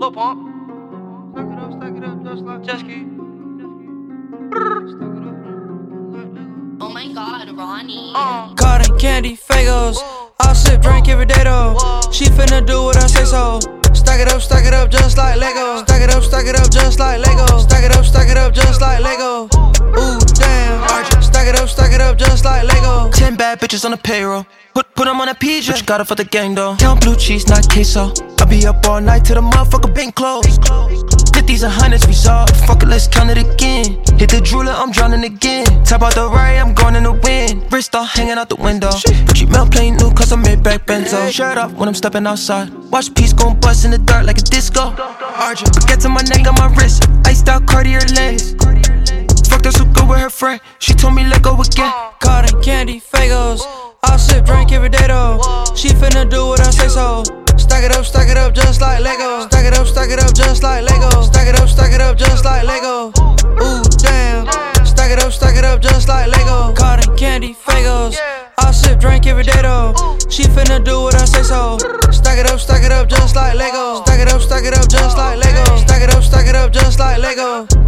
Lil Pump. Stack it up, stack it up, just like jet ski. Oh my god, Ronny. Uh, Cotton candy, Faygos. I sip, drink every day though. She finna do what I say so. Stack it up, stack it up just like Lego. Stack it up, stack it up just like Lego. Stack it up, stack it up just like Lego. Ooh, damn. Stack it up, stack it up just like Lego. Bad bitches on the payroll. Put put 'em on a PJ. But you got it for the gang though. Count blue cheese, not queso. I be up all night till the motherfucker been closed. Fifties and hundreds resolved. Fuck it, let's count it again. Hit the drooler, I'm drowning again. Top out the right, I'm going in the wind. Wrist all hanging out the window. Gucci melt plain new, cause I'm made back benzo. Shirt up when I'm stepping outside. Watch peace gon' bust in the dark like a disco. Argent, get to my neck on my wrist. Iced out Cartier lens. Friend. She told me let go again. Uh, Cotton candy, Fagos. I sip, drink every day though. She finna do what I say so. Stack it up, stack it up just like Lego. Uh-huh. Stack it up, stack it up just like Lego. Stack it up, stack it up just like Lego. Ooh, damn. Stack it up, stack it up just like Lego. Cotton candy, uh, Fagos. I sip, drink every day though. She finna do what I say so. Stack it up, stack it up just like Lego. Stack it up, stack it up just like Lego. Stack it up, stack it up just like Lego.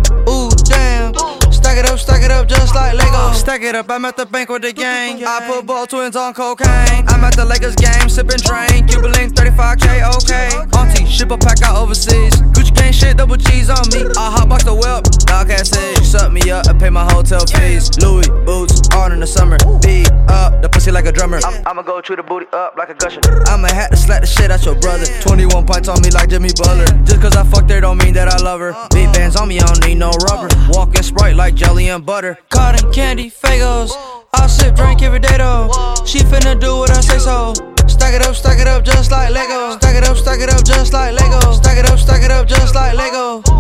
Just like Lego. Uh, stack it up, I'm at the bank with the gang. I put ball twins on cocaine. I'm at the Lakers game, sipping drain. Cuban link 35k, okay. Auntie, ship a pack out overseas. Gucci gang shit, double cheese on me. I hotbox the whip, dog can't pay my hotel fees. Louis boots on in the summer. Beat up the pussy like a drummer. I'm, I'ma go chew the booty up like a gusher. I'ma have to slap the shit out your brother. 21 pints on me like Jimmy Butler. Just cause I fucked her don't mean that I love her. Big bands on me, I don't need no rubber. Walking sprite like jelly and butter. Cotton candy, Faygos. I sip, drink every day though. She finna do what I say so. Stack it up, stack it up just like Lego. Stack it up, stack it up just like Lego. Stack it up, stack it up just like Lego.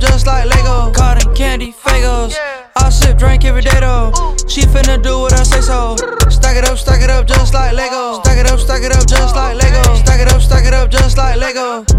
Just like Lego. Cotton candy, Faygos. I sip, drink every day though. She finna do what I say so. Stack it up, stack it up just like Lego. Stack it up, stack it up just like Lego. Stack it up, stack it up just like Lego. Stack it up, stack it up just like Lego.